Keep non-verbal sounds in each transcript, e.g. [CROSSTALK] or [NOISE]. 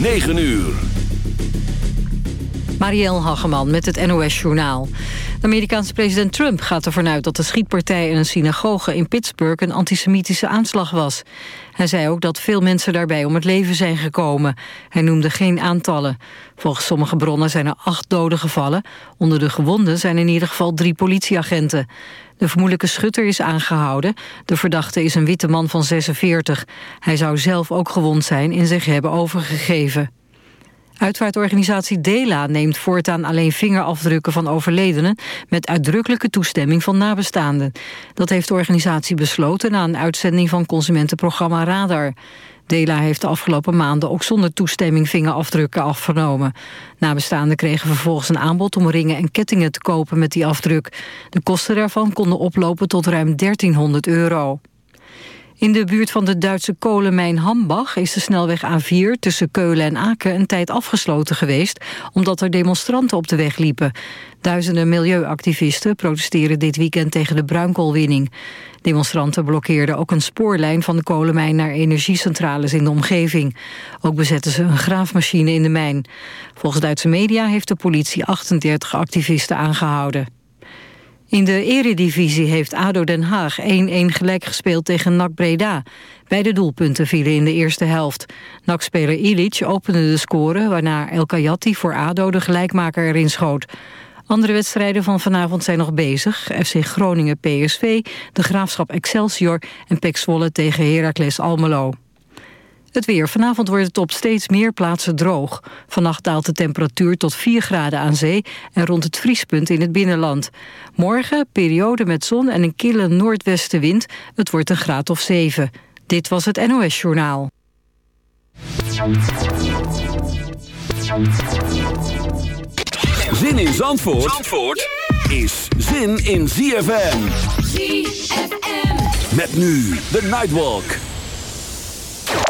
9 uur. Marielle Hageman met het NOS-journaal. De Amerikaanse president Trump gaat ervan uit dat de schietpartij in een synagoge in Pittsburgh een antisemitische aanslag was. Hij zei ook dat veel mensen daarbij om het leven zijn gekomen. Hij noemde geen aantallen. Volgens sommige bronnen zijn er acht doden gevallen. Onder de gewonden zijn in ieder geval drie politieagenten. De vermoedelijke schutter is aangehouden. De verdachte is een witte man van 46. Hij zou zelf ook gewond zijn en zich hebben overgegeven. Uitvaartorganisatie DELA neemt voortaan alleen vingerafdrukken van overledenen... met uitdrukkelijke toestemming van nabestaanden. Dat heeft de organisatie besloten na een uitzending van consumentenprogramma Radar. DELA heeft de afgelopen maanden ook zonder toestemming vingerafdrukken afgenomen. Nabestaanden kregen vervolgens een aanbod om ringen en kettingen te kopen met die afdruk. De kosten daarvan konden oplopen tot ruim 1300 euro. In de buurt van de Duitse kolenmijn Hambach is de snelweg A4 tussen Keulen en Aken een tijd afgesloten geweest, omdat er demonstranten op de weg liepen. Duizenden milieuactivisten protesteren dit weekend tegen de bruinkoolwinning. Demonstranten blokkeerden ook een spoorlijn van de kolenmijn naar energiecentrales in de omgeving. Ook bezetten ze een graafmachine in de mijn. Volgens Duitse media heeft de politie 38 activisten aangehouden. In de eredivisie heeft ADO Den Haag 1-1 gelijk gespeeld tegen NAC Breda. Beide doelpunten vielen in de eerste helft. NAC-speler Ilic opende de score... waarna El Kayati voor ADO de gelijkmaker erin schoot. Andere wedstrijden van vanavond zijn nog bezig. FC Groningen PSV, de Graafschap Excelsior... en PEC Zwolle tegen Heracles Almelo. Het weer. Vanavond wordt het op steeds meer plaatsen droog. Vannacht daalt de temperatuur tot 4 graden aan zee... en rond het vriespunt in het binnenland. Morgen periode met zon en een kille noordwestenwind. Het wordt een graad of 7. Dit was het NOS Journaal. Zin in Zandvoort, Zandvoort is zin in ZFM. ZFM. Met nu de Nightwalk.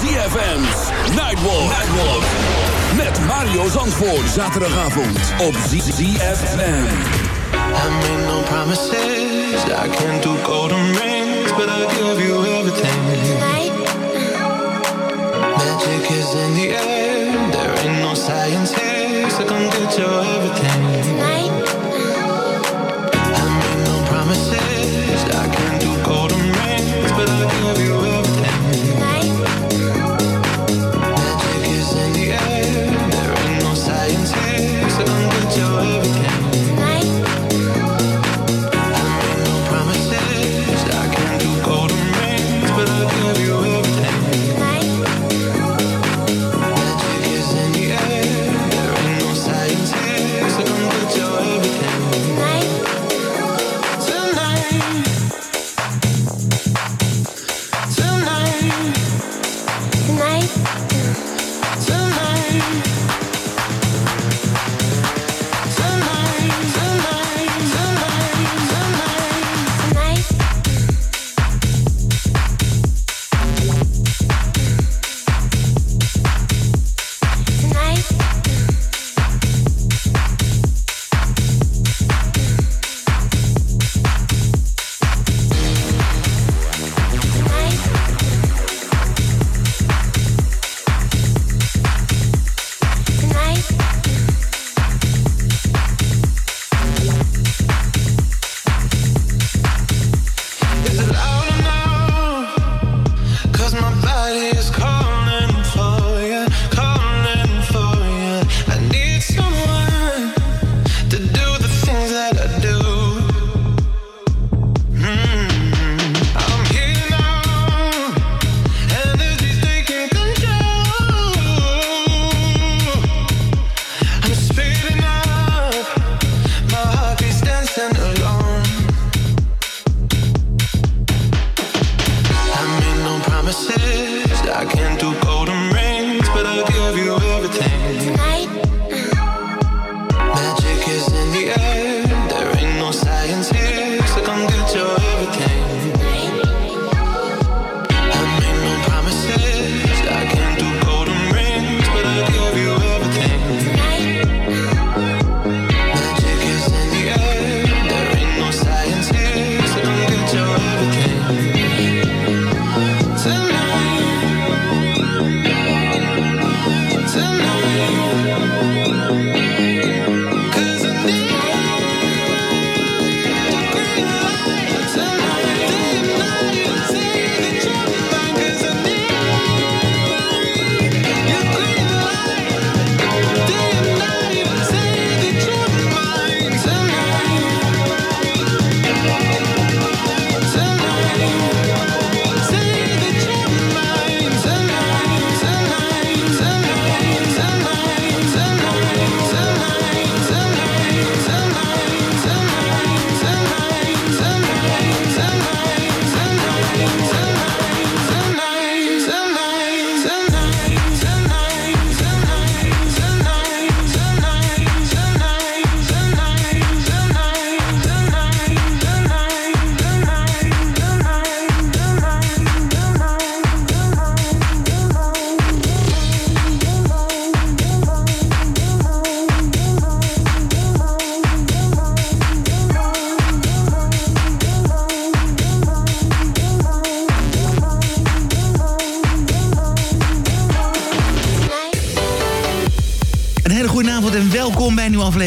ZFM's Nightwalk. Nightwalk. Met Mario Zandvoort. Zaterdagavond op ZFM. I made no promises. I can't do golden rings, but I'll give you everything. Magic is in the air. There ain't no science here, so come get your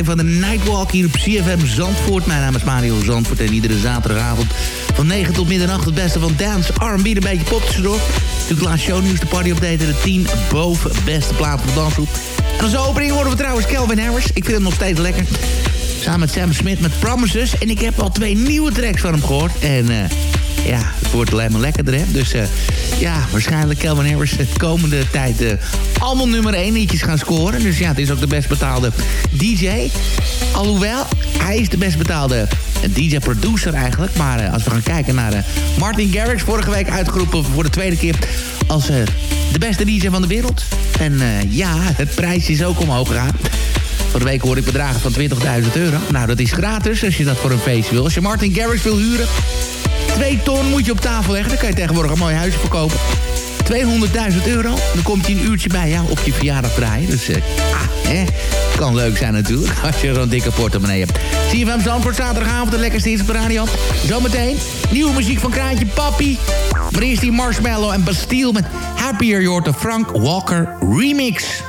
van de Nightwalk hier op CFM Zandvoort. Mijn naam is Mario Zandvoort en iedere zaterdagavond van 9 tot middernacht het beste van dance, R&B, een beetje pop tussendoor. De laatste shownieuws, de party update en de 10 boven beste platen van de dansgroep. En als opening horen we trouwens Calvin Harris. Ik vind hem nog steeds lekker. Samen met Sam Smith met Promises. En ik heb al twee nieuwe tracks van hem gehoord. En... Uh, ja, het wordt alleen maar lekkerder, hè? Dus uh, ja, waarschijnlijk Calvin Harris de komende tijd uh, allemaal nummer 1 liedjes gaan scoren. Dus ja, het is ook de best betaalde DJ. Alhoewel, hij is de best betaalde DJ-producer eigenlijk. Maar als we gaan kijken naar Martin Garrix, vorige week uitgeroepen voor de tweede keer als de beste DJ van de wereld. En ja, het prijs is ook omhoog gegaan. Van de week hoorde ik bedragen van 20.000 euro. Nou, dat is gratis als je dat voor een feestje wil. Als je Martin Garrix wil huren, Twee ton moet je op tafel leggen. Dan kan je tegenwoordig een mooi huisje verkopen. 200.000 euro. Dan komt hij een uurtje bij jou op je verjaardag draaien. Dus uh, ah, hè. Kan leuk zijn natuurlijk. [LAUGHS] Als je zo'n dikke portemonnee hebt. Zie je van Zandvoort zaterdagavond. De lekkerste is op radio. Zometeen nieuwe muziek van Kraantje Papi. Maar eerst die Marshmallow en Bastille met Happier. Je Frank Walker remix.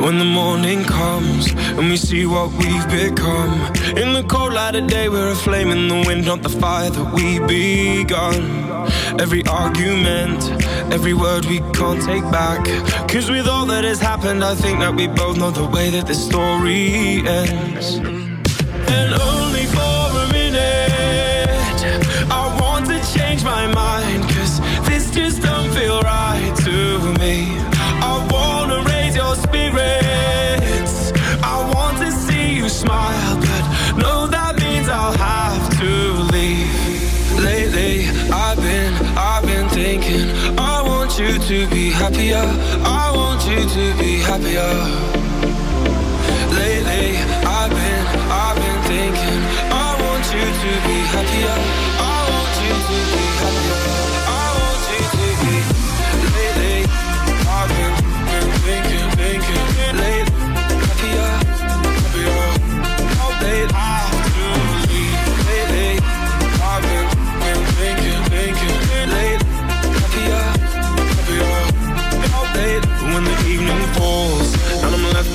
When the morning comes and we see what we've become. In the cold light of day we're a flame in the wind Not the fire that we begun. Every argument, every word we can't take back. Cause with all that has happened I think that we both know the way that this story ends. And only for a minute I want to change my mind thinking. I want you to be happier. I want you to be happier. Lately, I've been, I've been thinking. I want you to be happier. I want you to be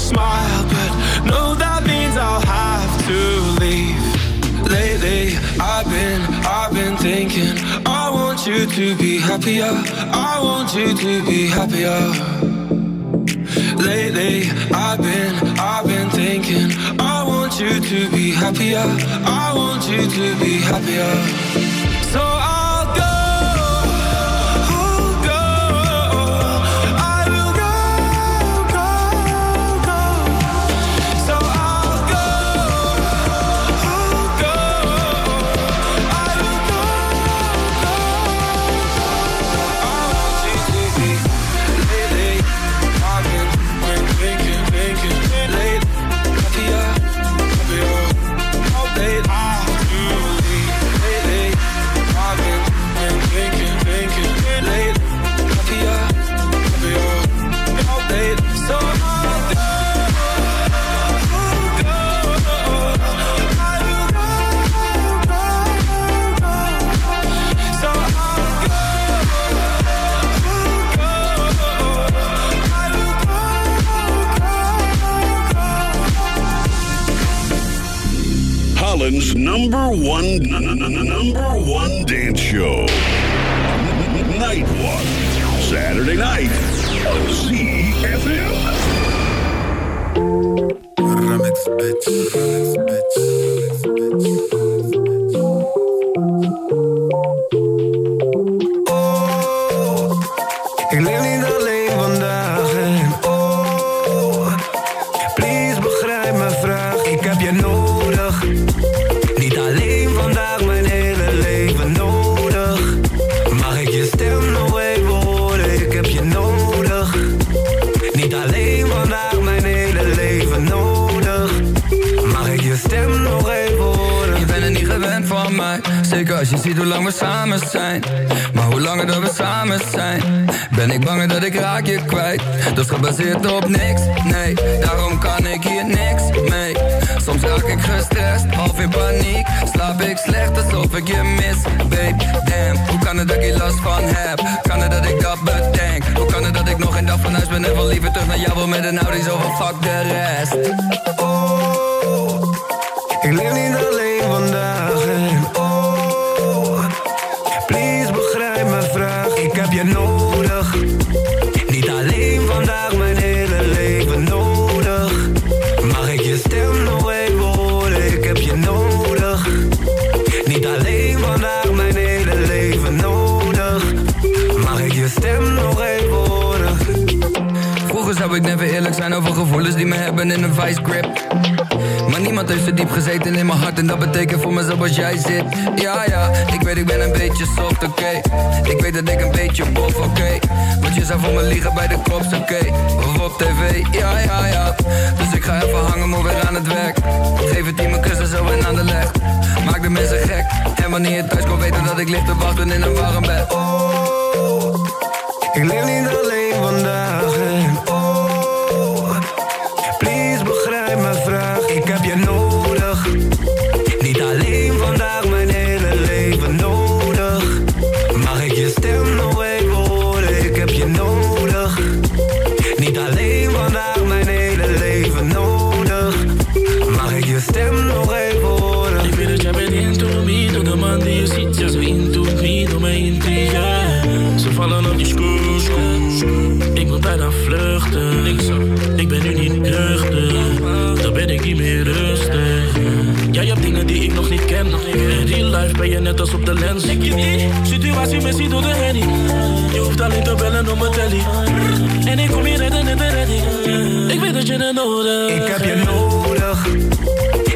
smile, but no, that means I'll have to leave. Lately, I've been, I've been thinking, I want you to be happier. I want you to be happier. Lately, I've been, I've been thinking, I want you to be happier. I want you to be happier. Vice grip. Maar niemand heeft zo diep gezeten in mijn hart En dat betekent voor me zoals jij zit. Ja ja, ik weet ik ben een beetje soft, oké. Ik weet dat ik een beetje bof, oké. Want je zou voor me liegen bij de kops, oké. Of op tv, ja ja ja. Dus ik ga even hangen, maar weer aan het werk. Geef het team een kussen zo en aan de leg. Maak de mensen gek. En wanneer je thuis komt weten dat ik lig te wachten in een warm bed. Oh, ik leef niet alleen vandaag op de lens. Ik je die situatie missie door de henny. Je hoeft alleen te bellen om mijn telly. En ik kom hier redden in de redding. Ik weet dat je het nodig Ik heb je nodig,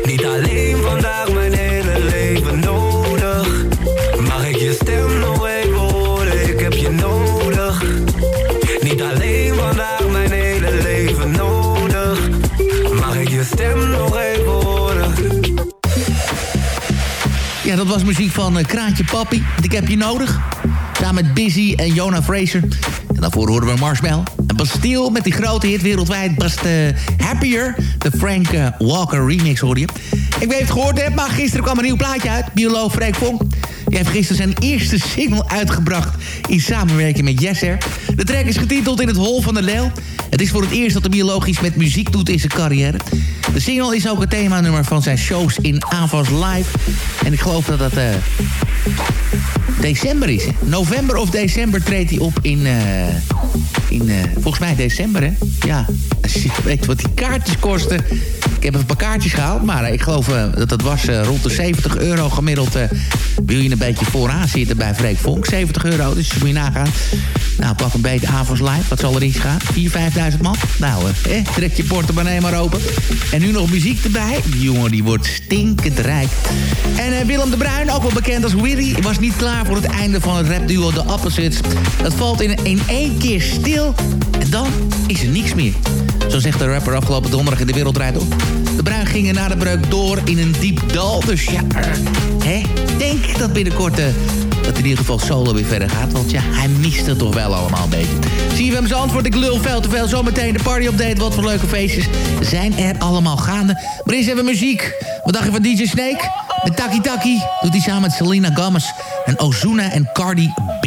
niet alleen vandaag, mijn hele leven nodig. Mag ik je stem nog even horen? Ik heb je nodig, niet alleen vandaag, mijn hele leven nodig. Mag ik je stem nog even horen? Dat was muziek van eh, Kraantje Papi. Ik heb je nodig. Samen met Busy en Jonah Fraser. En daarvoor horen we Marshmallow. En Bastille met die grote hit wereldwijd. Bast eh, Happier. De Frank eh, Walker remix hoorde je. Ik weet het gehoord hebt, maar gisteren kwam een nieuw plaatje uit. Bioloog Freek Vonk. Die heeft gisteren zijn eerste single uitgebracht in samenwerking met Jesser. De track is getiteld In het Hol van de Leeuw. Het is voor het eerst dat de biologisch met muziek doet in zijn carrière. De single is ook het themanummer van zijn shows in Avas Live. En ik geloof dat dat eh, december is. November of december treedt hij op in... eh, in eh, volgens mij december, hè? Ja, als je weet wat die kaartjes kosten. Ik heb een paar kaartjes gehaald, maar ik geloof eh, dat dat was eh, rond de 70 euro gemiddeld. eh, wil je een beetje vooraan zitten bij Freek Vonk. 70 euro, dus moet je nagaan. Nou, pak een beetje avonds live. Wat zal er iets gaan? 4.000, 5.000 man? Nou, eh, trek je portemonnee maar open. En nu nog muziek erbij. Die jongen die wordt stinkend rijk. En Willem de Bruin, ook wel bekend als Willy... was niet klaar voor het einde van het rapduo The Opposites. Dat valt in, in één keer stil. En dan is er niks meer. Zo zegt de rapper afgelopen donderdag in de wereld draait op. De Bruin ging er na de breuk door in een diep dal. Dus ja, hè, denk dat binnenkort... eh, dat in ieder geval solo weer verder gaat. Want ja, hij mist het toch wel allemaal een beetje. Zie je hem zijn antwoord? Ik lul veel te veel. Zometeen de party update. Wat voor leuke feestjes zijn er allemaal gaande. Maar eerst hebben we muziek. Wat dacht je van DJ Snake? Met Taki Taki doet hij samen met Selena Gomez en Ozuna en Cardi B.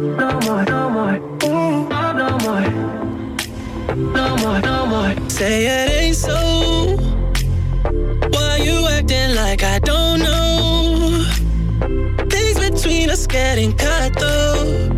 no more, no more, no, no more, no more, no more. Say it ain't so. Why you acting like I don't know? Things between us getting cut though.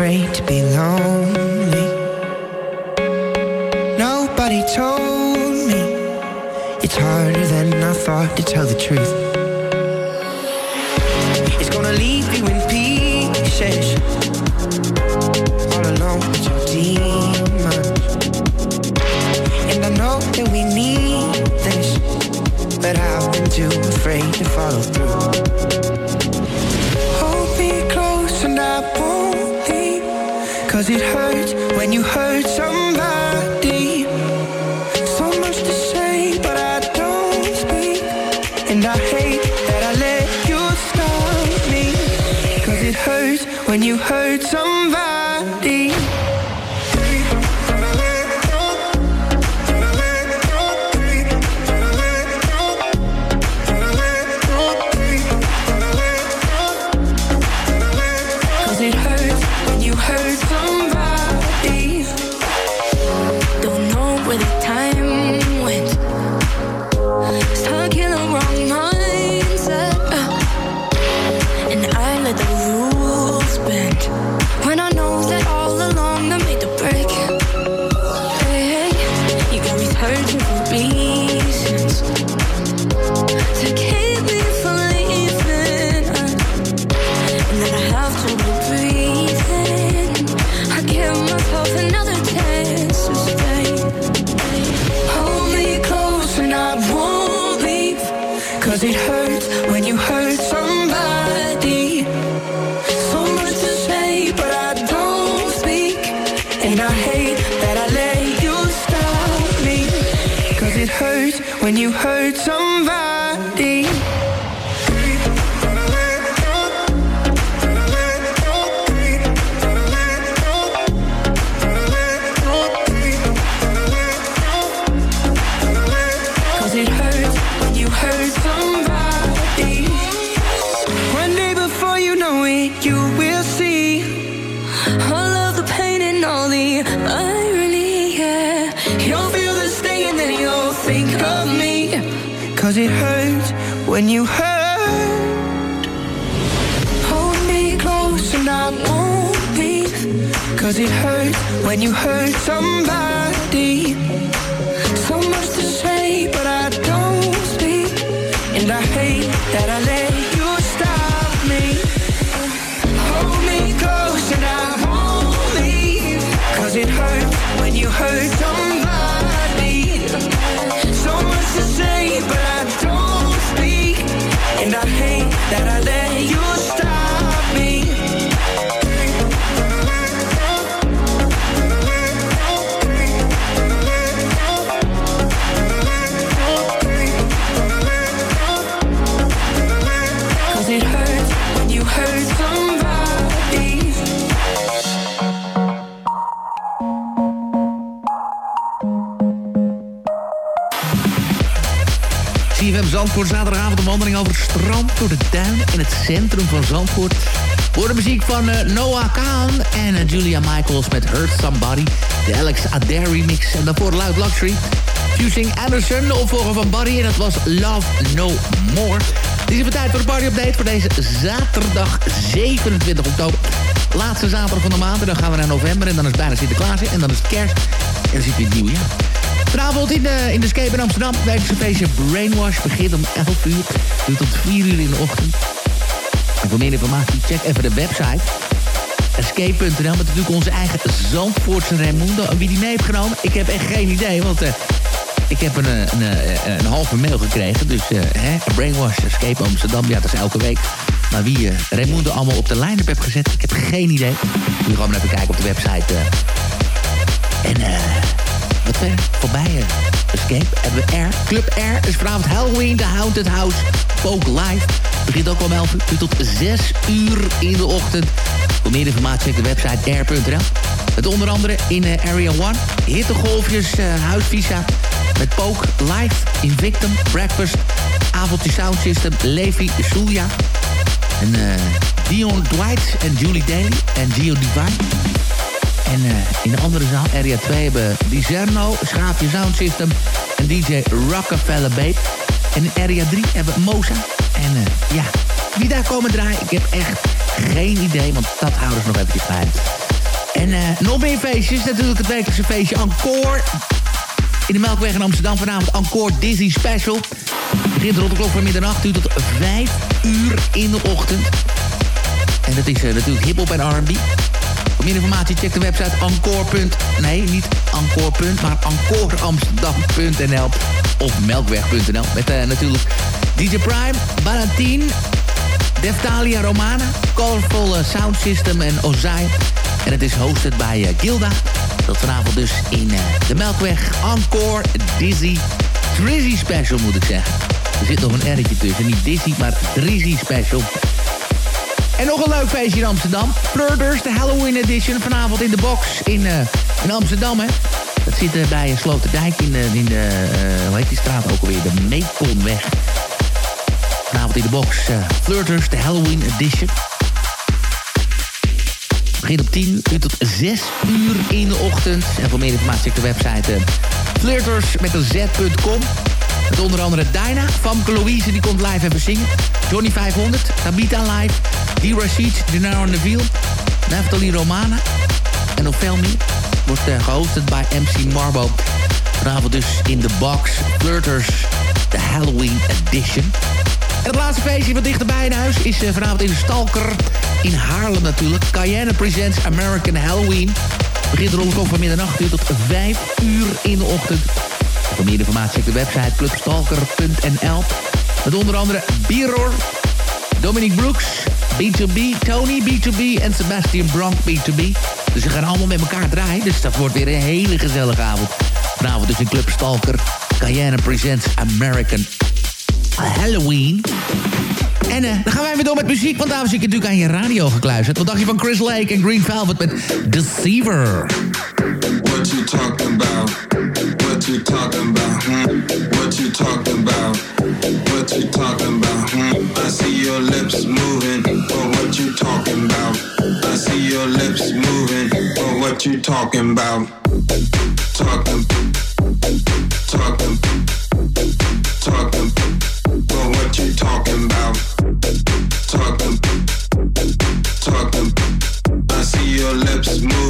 Afraid to be lonely. Nobody told me it's harder than I thought to tell the truth. It's gonna leave you in pieces. You hurt somebody. When you hurt. Hold me close and I won't leave. Cause it hurts when you hurt somebody. Zandvoort, zaterdagavond een wandeling over het strand... door de duinen in het centrum van Zandvoort. Voor de muziek van eh, Noah Kaan en eh, Julia Michaels met Hurt Somebody. De Alex Adair remix. En daarvoor Loud Luxury. Fusing Anderson, de opvolger van Barry. En dat was Love No More. Het is even tijd voor de party update voor deze zaterdag 27 oktober. Laatste zaterdag van de maand. En dan gaan we naar november. En dan is het bijna Sinterklaas. En dan is het kerst. En dan zit weer het nieuwe jaar. Vanavond in de, in de Escape in Amsterdam. Het feestje Brainwash begint om 11 uur. Duurt tot 4 uur in de ochtend. En voor meer informatie check even de website. Escape.nl met natuurlijk onze eigen Zandvoortse Raimundo. En wie die mee heeft genomen, ik heb echt geen idee. Want eh, ik heb een, eh, een, een, een halve mail gekregen. Dus eh, hè, Brainwash, Escape Amsterdam. Ja, dat is elke week. Maar wie uh, Raimundo allemaal op de line-up heeft gezet, ik heb geen idee. Jullie gaan maar even kijken op de website. eh. en eh wat eh, Escape hebben we Air. Club Air is vanavond Halloween, The Haunted House, Folk Live. Begint ook om 11 uur tot 6 uur in de ochtend. Voor meer informatie check de website air.nl. Met onder andere in eh, Area 1, hittegolfjes, eh, huisvisa. Met Poke, Live, Invictum, Breakfast, Avondje Sound System, Levi, Julia. En Dion Dwight en Julie Daly en Gio Divine. En eh, in de andere zaal, area 2, hebben Bizerno, Schaapje Sound System en DJ Rockefeller Babe. En in area 3 hebben we Moza. En eh, ja, wie daar komen draaien, ik heb echt geen idee, want dat houden ze nog eventjes geheim. En eh, nog meer feestjes, natuurlijk het wekelijkse feestje Encore. In de Melkweg in Amsterdam vanavond Encore Dizzy Special. Begint rond de klok van middernacht uur tot 5 uur in de ochtend. En dat is natuurlijk hip-hop en R&B. Meer informatie check de website encore. Nee, niet encore. maar encoreamsterdam.nl of melkweg.nl. Met uh, natuurlijk DJ Prime, Valentine, Deftalia Romana, Colorful uh, Sound System en Ozai. En het is hosted bij uh, Gilda. Dat vanavond dus in de Melkweg Encore Dizzy Drizzy Special moet ik zeggen. Er zit nog een R'tje tussen. Niet Dizzy, maar Drizzy Special. En nog een leuk feestje in Amsterdam. Flirters, de Halloween edition. Vanavond in de box in, uh, in Amsterdam, hè. Dat zit uh, bij Sloterdijk in de, in de hoe heet die straat ook alweer? De Meekonweg. Vanavond in de box. Flirters, de Halloween edition. Begint op 10 uur tot 6 uur in de ochtend. En voor meer informatie check de website flirters met een z.com. Met onder andere Dyna, Famke Louise, die komt live even zingen. Johnny 500, Tabita live, D. Rashid, Denaro Neville, Naftali Romana en nog. Wordt uh, gehosted bij MC Marbo. Vanavond dus in de box, Flirters, de Halloween edition. En het laatste feestje wat dichterbij in huis is uh, vanavond in de Stalker in Haarlem natuurlijk. Cayenne Presents American Halloween. Begint rond van middernacht uur tot 5 uur in de ochtend. Voor meer informatie check de website clubstalker.nl. Met onder andere Biror, Dominic Brooks, B2B, Tony B2B en Sebastian Bronk B2B. Dus ze gaan allemaal met elkaar draaien. Dus dat wordt weer een hele gezellige avond. Vanavond dus in Club Stalker. Cayenne Presents American Halloween. En uh, dan gaan wij weer door met muziek, want daarom zit je natuurlijk aan je radio gekluisterd. Wat dacht je van Chris Lake en Green Velvet met Deceiver? What you talking about? What you talking about? What you talking about? What you talking about? I see your lips moving, but what you talking about? I see your lips moving, but what you talking about? Talking, talking, talking, but what you talking about? Talking, talking. I see your lips moving,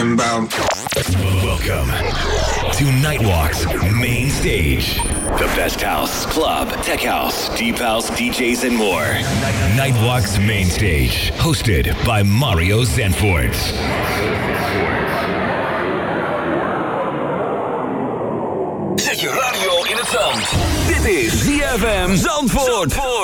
talking about. Welcome to Nightwalk's main stage. The best house, club, tech house, deep house, DJs, and more. Nightwalk's main stage, hosted by Mario Zanfort. Zet je radio in het zand. Dit is ZFM Zandvoort. Zandvoort.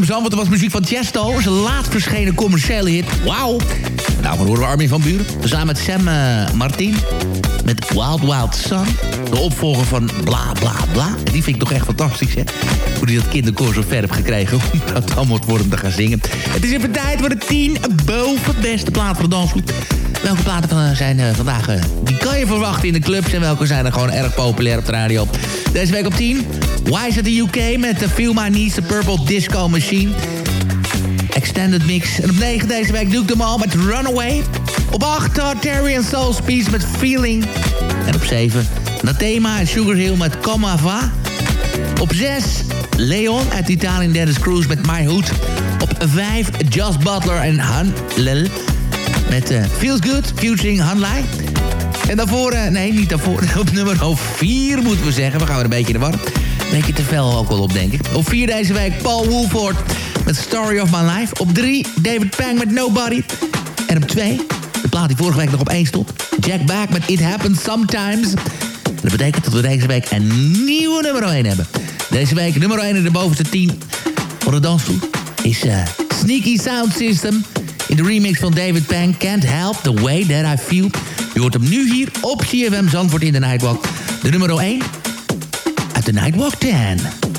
CFM dat was muziek van Chesto. Zijn laatst verschenen commerciële hit. Wauw. Nou, we horen we Armin van Buren. Samen met Sam uh, Martin. Met Wild Wild Sun. De opvolger van Bla Bla Bla. Die vind ik toch echt fantastisch, hè. Hoe hij dat kinderkoor zo ver heeft gekregen. [LAUGHS] Om dat allemaal voor hem te gaan zingen. Het is even tijd voor de 10 boven beste plaat van de dansgroep. Welke platen zijn uh, vandaag... Die kan je verwachten in de clubs. En welke zijn er gewoon erg populair op de radio. Deze week op 10. Wise the UK met de Feel My Needs, The Purple Disco Machine. Extended Mix. En op 9 deze week Duke Them All met Runaway. Op 8 Terry and Soul Speeds met Feeling. En op 7 Nathema en Sugar Hill met Come Va. Op 6 Leon uit Italië Dennis Cruz met My Hood. Op 5 Just Butler en Han Lel met uh, Feels Good featuring Han Lai. En daarvoor, uh, nee niet daarvoor, [LAUGHS] op nummer 4 moeten we zeggen. We gaan weer een beetje in de war. Een beetje te veel ook wel op, denk ik. Op 4 deze week Paul Woolford met Story of My Life. Op 3 David Pang met Nobody. En op 2, de plaat die vorige week nog op 1 stond. Jack Back met It Happens Sometimes. Dat betekent dat we deze week een nieuwe nummer 1 hebben. Deze week nummer 1 in de bovenste 10 van de dansvloer is uh, Sneaky Sound System. In de remix van David Pang, Can't Help The Way That I Feel. Je hoort hem nu hier op CFM Zandvoort in de Nightwalk. De nummer 1 uit de Nightwalk 10.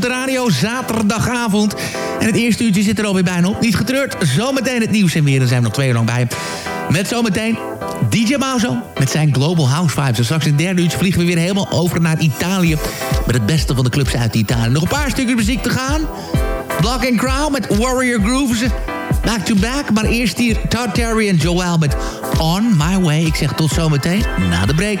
Radio, zaterdagavond. En het eerste uurtje zit er alweer bijna op. Niet getreurd, zometeen het nieuws en weer. Dan zijn we nog twee uur lang bij. Met zometeen DJ Mauzo met zijn Global House Vibes. En straks in het derde uurtje vliegen we weer helemaal over naar Italië. Met het beste van de clubs uit Italië. Nog een paar stukjes muziek te gaan. Black and Crown met Warrior Grooves. Back to back, maar eerst hier Terry en Joel met On My Way. Ik zeg tot zometeen na de break.